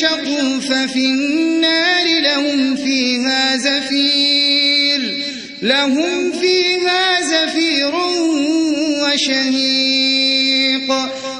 شقوا ففي النار لهم فيها زفير لهم فيها زفير وشهيق.